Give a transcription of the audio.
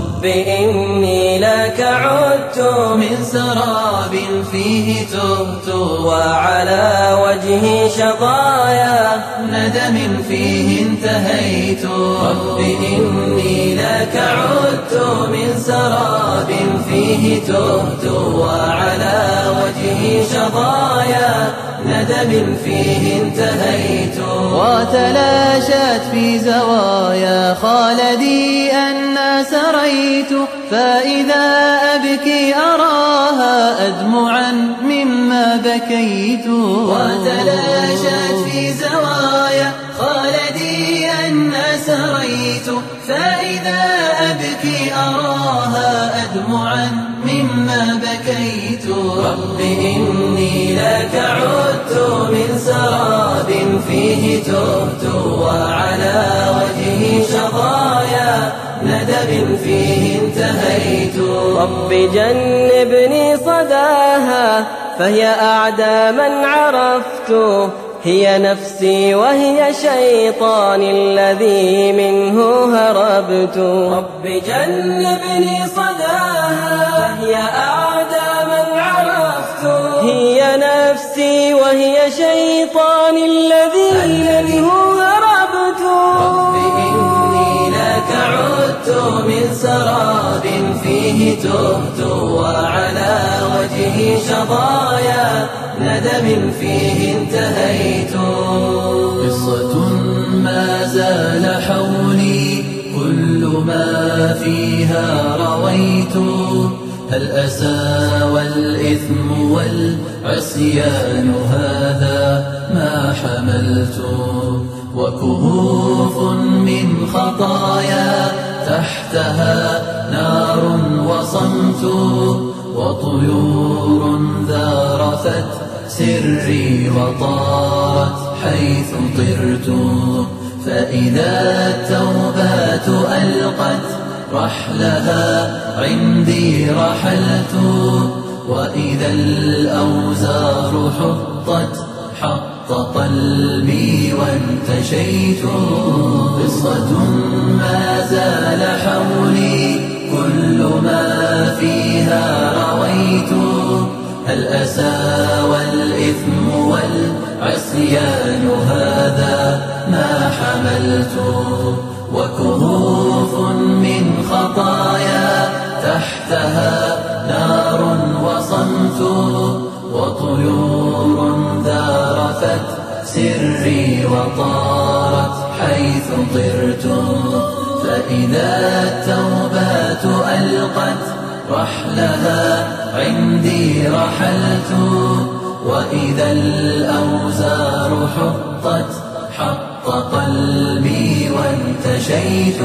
رب إني لك عدت من سراب فيه تهت وعلى وجهي شظايا ندم فيه انتهيت. رب إني لك عدت من سراب فيه تهت وعلى وجهي شظايا ندم فيه انتهيت. وتلاشت في زوايا خالدي أن سريت فإذا أبكي أراها أدمعا مما بكيت. وتلاشت في زوايا خالدي أن سريت فإذا أبكي أراها أدمعا مما بكيت. رب إني لك عدت من سراب فيه تهت فيه انتهيت. رب جنبني صداها فهي أعدى من عرفت. هي نفسي وهي شيطان الذي منه هربت. رب جنبني صداها فهي أعدى من عرفت. هي نفسي وهي شيطان الذي منه هربت. من سراب فيه تهت وعلى وجهي شظايا ندم فيه انتهيت. قصة ما زال حولي كل ما فيها رويت. الأسى والإثم والعصيان هذا ما حملت؟ وكهوف من خطايا تحتها نار وصمت وطيور ذارفت سري وطارت حيث طرت. فإذا التوبات ألقت رحلها عندي رحلت. وإذا الأوزار حطت حط قلبي وانتشيت قصة ما زال حولي. كل ما فيها رويت. الأسى والإثم والعصيان هذا ما حملت؟ وكهوف من خطايا تحتها نار وصمت. وطيور سري وطارت حيث طرت. فإذا التوبات ألقت رحلها عندي رحلت. وإذا الأوزار حطت حط قلبي وانتشيت.